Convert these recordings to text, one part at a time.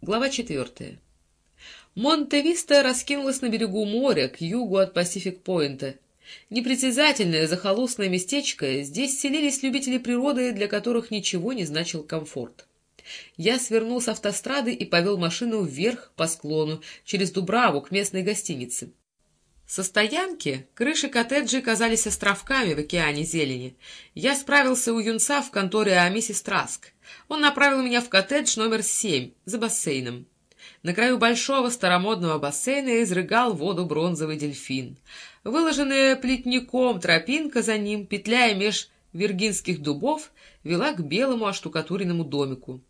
Глава четвертая. Монте-Виста раскинулась на берегу моря, к югу от Пасифик-Пойнта. Непритязательное захолустное местечко, здесь селились любители природы, для которых ничего не значил комфорт. Я свернул с автострады и повел машину вверх по склону, через Дубраву, к местной гостинице. Со стоянки крыши коттеджей казались островками в океане зелени. Я справился у юнца в конторе о миссис Траск. Он направил меня в коттедж номер семь, за бассейном. На краю большого старомодного бассейна изрыгал воду бронзовый дельфин. Выложенная плетником тропинка за ним, петляя меж виргинских дубов, вела к белому оштукатуренному домику.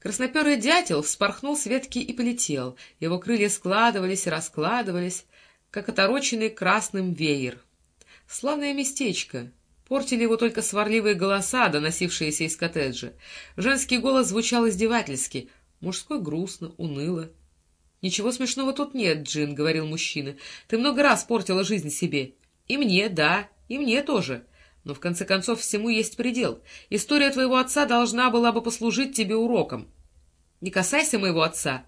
Красноперый дятел вспорхнул с ветки и полетел. Его крылья складывались и раскладывались как отороченный красным веер. Славное местечко. Портили его только сварливые голоса, доносившиеся из коттеджа. Женский голос звучал издевательски, мужской грустно, уныло. — Ничего смешного тут нет, Джин, — говорил мужчина. — Ты много раз портила жизнь себе. И мне, да, и мне тоже. Но в конце концов всему есть предел. История твоего отца должна была бы послужить тебе уроком. Не касайся моего отца.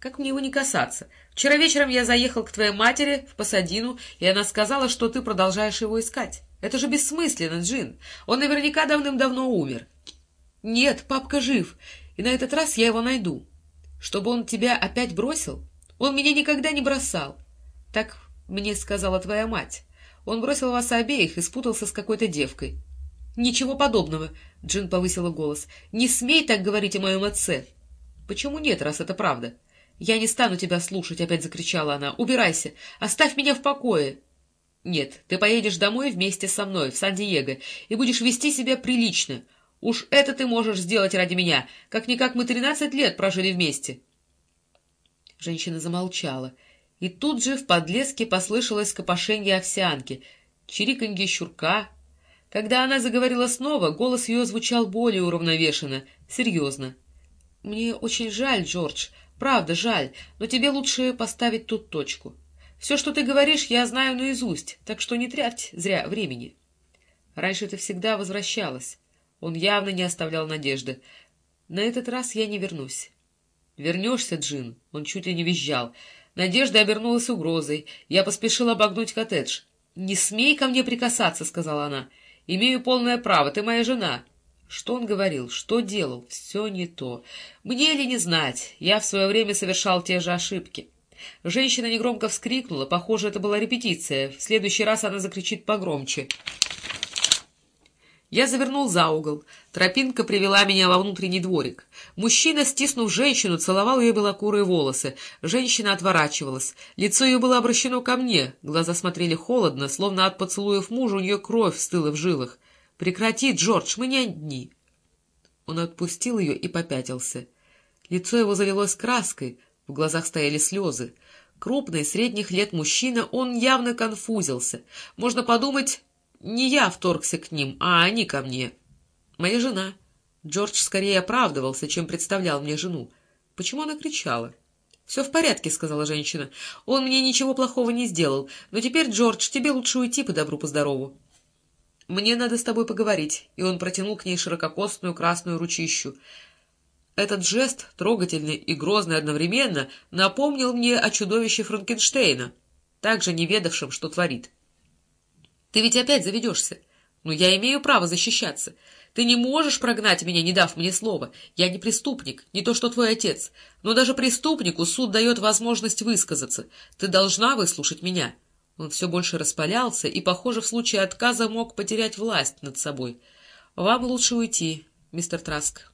Как мне его не касаться? Вчера вечером я заехал к твоей матери в Пасадину, и она сказала, что ты продолжаешь его искать. Это же бессмысленно, Джин. Он наверняка давным-давно умер. Нет, папка жив, и на этот раз я его найду. Чтобы он тебя опять бросил? Он меня никогда не бросал. Так мне сказала твоя мать. Он бросил вас обеих и спутался с какой-то девкой. Ничего подобного, Джин повысила голос. Не смей так говорить о моем отце. Почему нет, раз это правда? — «Я не стану тебя слушать», — опять закричала она. «Убирайся! Оставь меня в покое!» «Нет, ты поедешь домой вместе со мной, в Сан-Диего, и будешь вести себя прилично. Уж это ты можешь сделать ради меня. Как-никак мы тринадцать лет прожили вместе». Женщина замолчала, и тут же в подлеске послышалось копошенье овсянки, чириканье щурка. Когда она заговорила снова, голос ее звучал более уравновешенно, серьезно. «Мне очень жаль, Джордж. Правда, жаль, но тебе лучше поставить тут точку. Все, что ты говоришь, я знаю наизусть, так что не трять зря времени. Раньше ты всегда возвращалась. Он явно не оставлял надежды. На этот раз я не вернусь. Вернешься, Джин? Он чуть ли не визжал. Надежда обернулась угрозой. Я поспешил обогнуть коттедж. «Не смей ко мне прикасаться», — сказала она. «Имею полное право, ты моя жена». Что он говорил, что делал, все не то. Мне ли не знать, я в свое время совершал те же ошибки. Женщина негромко вскрикнула, похоже, это была репетиция. В следующий раз она закричит погромче. Я завернул за угол. Тропинка привела меня во внутренний дворик. Мужчина, стиснув женщину, целовал ее белокурые волосы. Женщина отворачивалась. Лицо ее было обращено ко мне. Глаза смотрели холодно, словно от поцелуев мужа у нее кровь стыла в жилах. «Прекрати, Джордж, мы не одни!» Он отпустил ее и попятился. Лицо его залилось краской, в глазах стояли слезы. Крупный, средних лет мужчина, он явно конфузился. Можно подумать, не я вторгся к ним, а они ко мне. Моя жена. Джордж скорее оправдывался, чем представлял мне жену. Почему она кричала? «Все в порядке», — сказала женщина. «Он мне ничего плохого не сделал. Но теперь, Джордж, тебе лучше уйти по добру, по здорову». «Мне надо с тобой поговорить», и он протянул к ней ширококостную красную ручищу. Этот жест, трогательный и грозный одновременно, напомнил мне о чудовище Франкенштейна, также не ведавшем, что творит. «Ты ведь опять заведешься. Но я имею право защищаться. Ты не можешь прогнать меня, не дав мне слова. Я не преступник, не то что твой отец. Но даже преступнику суд дает возможность высказаться. Ты должна выслушать меня». Он все больше распалялся и, похоже, в случае отказа мог потерять власть над собой. «Вам лучше уйти, мистер Траск».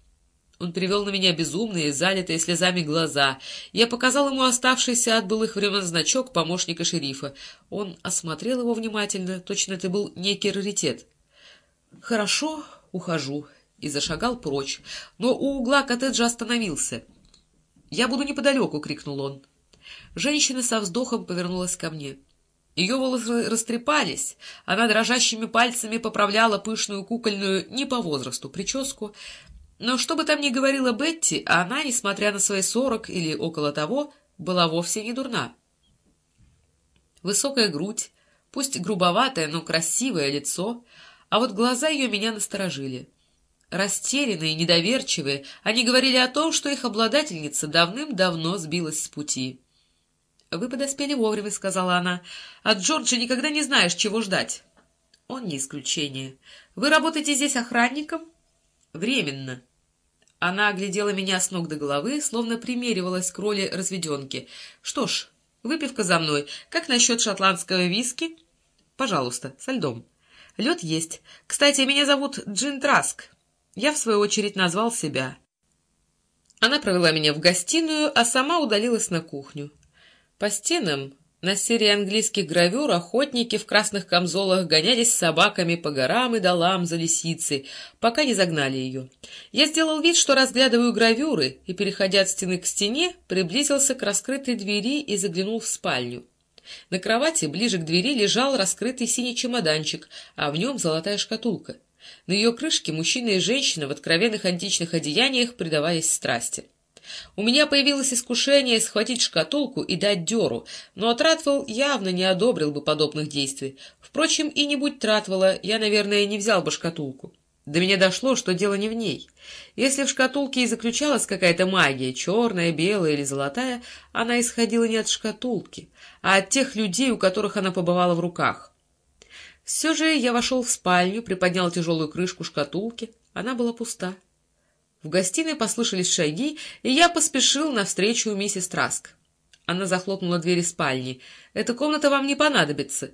Он перевел на меня безумные, залитые слезами глаза. Я показал ему оставшийся от былых времен значок помощника шерифа. Он осмотрел его внимательно, точно это был некий раритет. «Хорошо, ухожу», и зашагал прочь, но у угла коттеджа остановился. «Я буду неподалеку», — крикнул он. Женщина со вздохом повернулась ко мне. Ее волосы растрепались, она дрожащими пальцами поправляла пышную кукольную не по возрасту прическу, но что бы там ни говорила Бетти, она, несмотря на свои сорок или около того, была вовсе не дурна. Высокая грудь, пусть грубоватое, но красивое лицо, а вот глаза ее меня насторожили. Растерянные, недоверчивые, они говорили о том, что их обладательница давным-давно сбилась с пути. — Вы подоспели вовремя, — сказала она. — От Джорджа никогда не знаешь, чего ждать. — Он не исключение. Вы работаете здесь охранником? — Временно. Она оглядела меня с ног до головы, словно примеривалась к роли разведенки. — Что ж, выпивка за мной. Как насчет шотландского виски? — Пожалуйста, со льдом. — Лед есть. Кстати, меня зовут Джин Траск. Я, в свою очередь, назвал себя. Она провела меня в гостиную, а сама удалилась на кухню. По стенам на серии английских гравюр охотники в красных камзолах гонялись с собаками по горам и долам за лисицей, пока не загнали ее. Я сделал вид, что разглядываю гравюры, и, переходя от стены к стене, приблизился к раскрытой двери и заглянул в спальню. На кровати ближе к двери лежал раскрытый синий чемоданчик, а в нем золотая шкатулка. На ее крышке мужчина и женщина в откровенных античных одеяниях предавались страсти. У меня появилось искушение схватить шкатулку и дать дёру, но Тратвелл явно не одобрил бы подобных действий. Впрочем, и не будь Тратвелла, я, наверное, не взял бы шкатулку. До меня дошло, что дело не в ней. Если в шкатулке и заключалась какая-то магия, черная, белая или золотая, она исходила не от шкатулки, а от тех людей, у которых она побывала в руках. Все же я вошел в спальню, приподнял тяжелую крышку шкатулки. Она была пуста. В гостиной послышались шаги, и я поспешил навстречу миссис Траск. Она захлопнула двери спальни. «Эта комната вам не понадобится».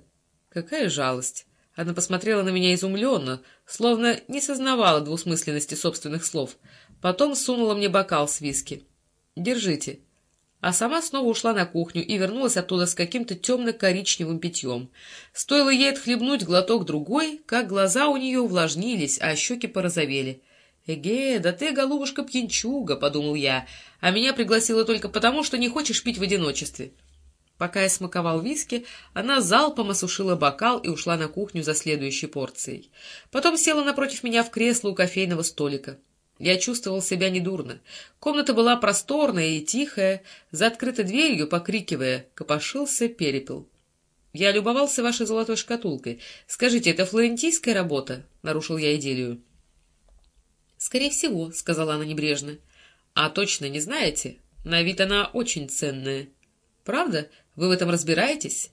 «Какая жалость!» Она посмотрела на меня изумленно, словно не сознавала двусмысленности собственных слов. Потом сунула мне бокал с виски. «Держите». А сама снова ушла на кухню и вернулась оттуда с каким-то темно-коричневым питьем. Стоило ей отхлебнуть глоток другой, как глаза у нее увлажнились, а щеки порозовели — «Эге, да ты, голубушка, пьянчуга», — подумал я, «а меня пригласила только потому, что не хочешь пить в одиночестве». Пока я смаковал виски, она залпом осушила бокал и ушла на кухню за следующей порцией. Потом села напротив меня в кресло у кофейного столика. Я чувствовал себя недурно. Комната была просторная и тихая, за открытой дверью, покрикивая, копошился перепел. «Я любовался вашей золотой шкатулкой. Скажите, это флорентийская работа?» — нарушил я идиллию. «Скорее всего», — сказала она небрежно. «А точно не знаете? На вид она очень ценная. Правда? Вы в этом разбираетесь?»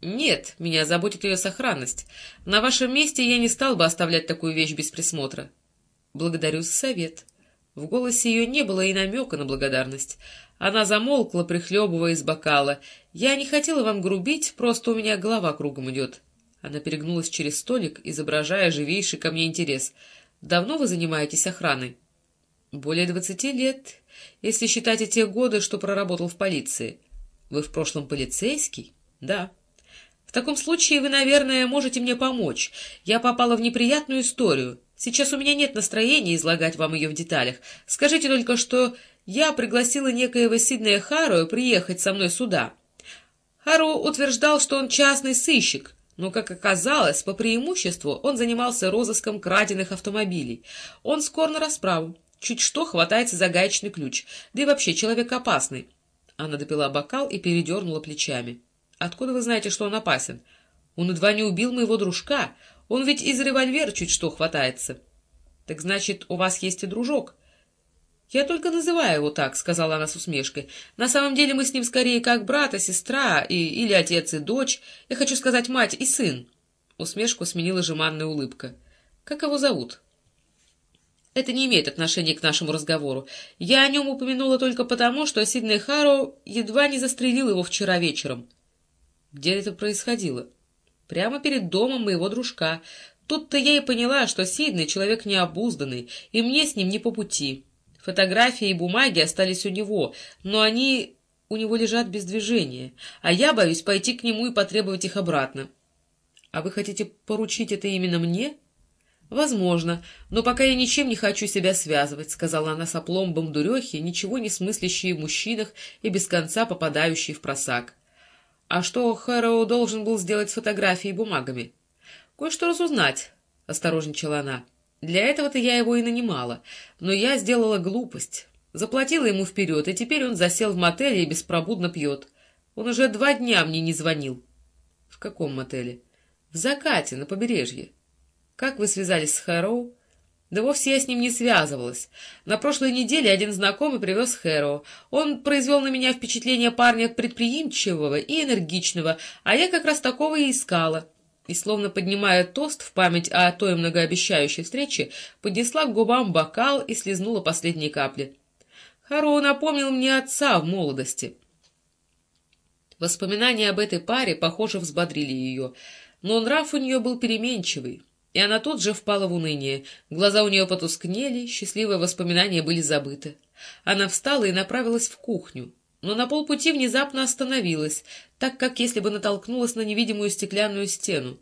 «Нет, меня заботит ее сохранность. На вашем месте я не стал бы оставлять такую вещь без присмотра». «Благодарю за совет». В голосе ее не было и намека на благодарность. Она замолкла, прихлебывая из бокала. «Я не хотела вам грубить, просто у меня голова кругом идет». Она перегнулась через столик, изображая живейший ко мне интерес — Давно вы занимаетесь охраной? Более двадцати лет, если считать и те годы, что проработал в полиции. Вы в прошлом полицейский? Да. В таком случае вы, наверное, можете мне помочь. Я попала в неприятную историю. Сейчас у меня нет настроения излагать вам ее в деталях. Скажите только, что я пригласила некоего Сиднея Харроу приехать со мной сюда. Харроу утверждал, что он частный сыщик, но, как оказалось, по преимуществу он занимался розыском краденных автомобилей. Он скор на расправу. Чуть что хватается за гаечный ключ. Да и вообще человек опасный. Она допила бокал и передернула плечами. «Откуда вы знаете, что он опасен? Он едва не убил моего дружка. Он ведь из револьвера чуть что хватается». «Так значит, у вас есть и дружок?» «Я только называю его так», — сказала она с усмешкой. «На самом деле мы с ним скорее как брат и сестра, и, или отец и дочь. Я хочу сказать мать и сын». Усмешку сменила жеманная улыбка. «Как его зовут?» «Это не имеет отношения к нашему разговору. Я о нем упомянула только потому, что Сидней Харроу едва не застрелил его вчера вечером». «Где это происходило?» «Прямо перед домом моего дружка. Тут-то я и поняла, что Сидней человек необузданный, и мне с ним не по пути». Фотографии и бумаги остались у него, но они у него лежат без движения, а я боюсь пойти к нему и потребовать их обратно. — А вы хотите поручить это именно мне? — Возможно, но пока я ничем не хочу себя связывать, — сказала она с опломбом дурехи, ничего не смыслящие в мужчинах и без конца попадающие в просак. — А что Хэроу должен был сделать с фотографией и бумагами? — Кое-что разузнать, — осторожничала она. Для этого-то я его и нанимала, но я сделала глупость. Заплатила ему вперед, и теперь он засел в мотеле и беспробудно пьет. Он уже два дня мне не звонил. — В каком мотеле? — В закате, на побережье. — Как вы связались с Хэроу? — Да вовсе я с ним не связывалась. На прошлой неделе один знакомый привез Хэро. Он произвел на меня впечатление парня предприимчивого и энергичного, а я как раз такого и искала. И, словно поднимая тост в память о той многообещающей встрече, поднесла к губам бокал и слезнула последние капли. Харо напомнил мне отца в молодости. Воспоминания об этой паре, похоже, взбодрили ее, но нрав у нее был переменчивый. И она тут же впала в уныние. Глаза у нее потускнели, счастливые воспоминания были забыты. Она встала и направилась в кухню, но на полпути внезапно остановилась, так как если бы натолкнулась на невидимую стеклянную стену.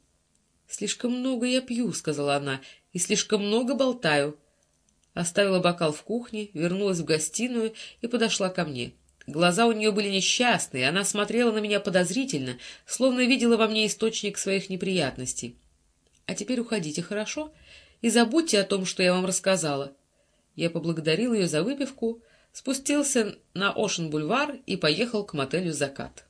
«Слишком много я пью», — сказала она, — «и слишком много болтаю». Оставила бокал в кухне, вернулась в гостиную и подошла ко мне. Глаза у нее были несчастные, она смотрела на меня подозрительно, словно видела во мне источник своих неприятностей. А теперь уходите, хорошо? И забудьте о том, что я вам рассказала. Я поблагодарил ее за выпивку, спустился на Ошен-бульвар и поехал к мотелю «Закат».